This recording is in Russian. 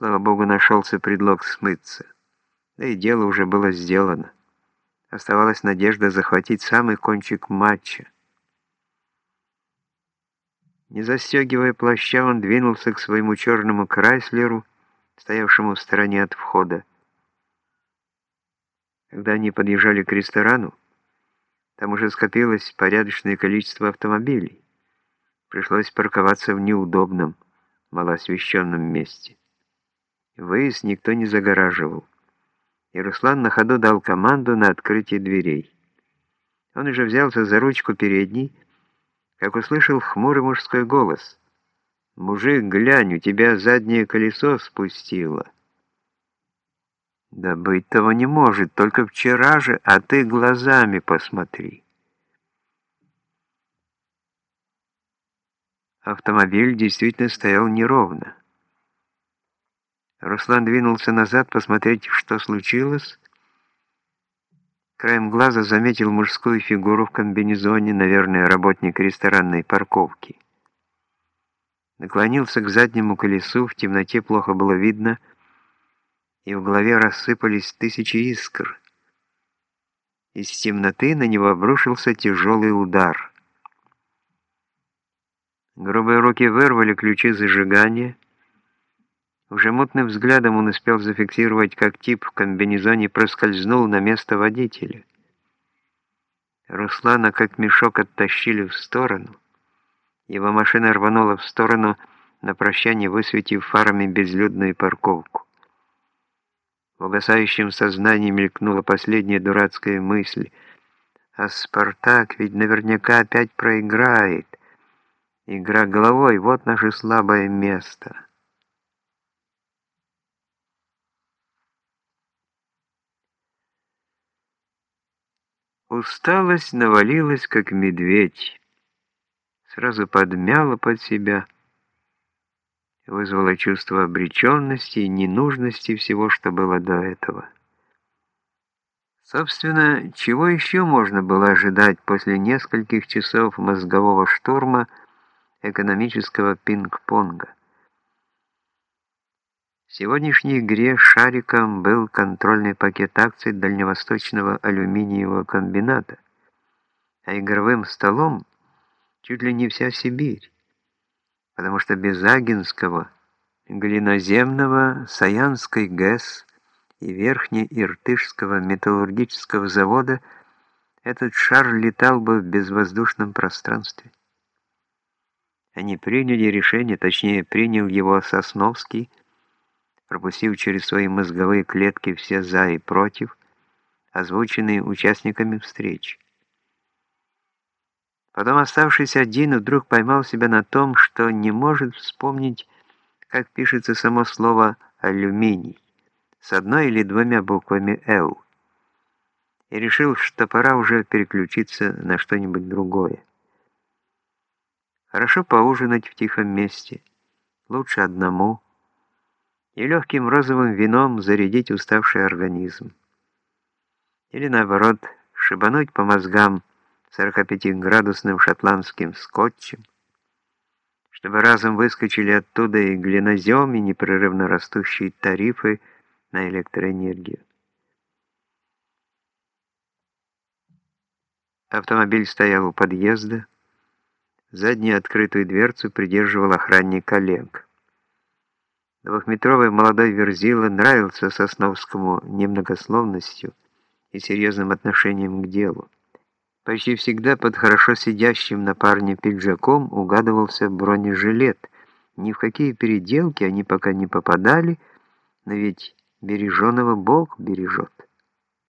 Слава богу, нашелся предлог смыться. Да и дело уже было сделано. Оставалась надежда захватить самый кончик матча. Не застегивая плаща, он двинулся к своему черному Крайслеру, стоявшему в стороне от входа. Когда они подъезжали к ресторану, там уже скопилось порядочное количество автомобилей. Пришлось парковаться в неудобном, малоосвещенном месте. Выезд никто не загораживал. И Руслан на ходу дал команду на открытие дверей. Он уже взялся за ручку передней, как услышал хмурый мужской голос. «Мужик, глянь, у тебя заднее колесо спустило». «Да быть того не может, только вчера же, а ты глазами посмотри». Автомобиль действительно стоял неровно. Руслан двинулся назад посмотреть, что случилось. Краем глаза заметил мужскую фигуру в комбинезоне, наверное, работник ресторанной парковки. Наклонился к заднему колесу, в темноте плохо было видно, и в голове рассыпались тысячи искр. Из темноты на него обрушился тяжелый удар. Грубые руки вырвали ключи зажигания, уже мутным взглядом он успел зафиксировать, как тип в комбинезоне проскользнул на место водителя. Руслана как мешок оттащили в сторону. Его машина рванула в сторону, на прощание высветив фарами безлюдную парковку. В угасающем сознании мелькнула последняя дурацкая мысль. А «Спартак ведь наверняка опять проиграет. Игра головой — вот наше слабое место». Усталость навалилась, как медведь. Сразу подмяла под себя, вызвала чувство обреченности и ненужности всего, что было до этого. Собственно, чего еще можно было ожидать после нескольких часов мозгового штурма экономического пинг-понга? Сегодняшней игре шариком был контрольный пакет акций Дальневосточного алюминиевого комбината, а игровым столом чуть ли не вся Сибирь, потому что без Агинского, Глиноземного, Саянской ГЭС и Верхнеиртышского металлургического завода этот шар летал бы в безвоздушном пространстве. Они приняли решение, точнее, принял его Сосновский, пропустив через свои мозговые клетки все «за» и «против», озвученные участниками встречи. Потом, оставшись один, вдруг поймал себя на том, что не может вспомнить, как пишется само слово «алюминий» с одной или двумя буквами «Л», и решил, что пора уже переключиться на что-нибудь другое. Хорошо поужинать в тихом месте, лучше одному – и легким розовым вином зарядить уставший организм. Или наоборот, шибануть по мозгам 45-градусным шотландским скотчем, чтобы разом выскочили оттуда и глинозем, и непрерывно растущие тарифы на электроэнергию. Автомобиль стоял у подъезда, заднюю открытую дверцу придерживал охранник коллег. Двухметровый молодой Верзила нравился Сосновскому немногословностью и серьезным отношением к делу. Почти всегда под хорошо сидящим на парне пиджаком угадывался бронежилет. Ни в какие переделки они пока не попадали, но ведь береженого Бог бережет.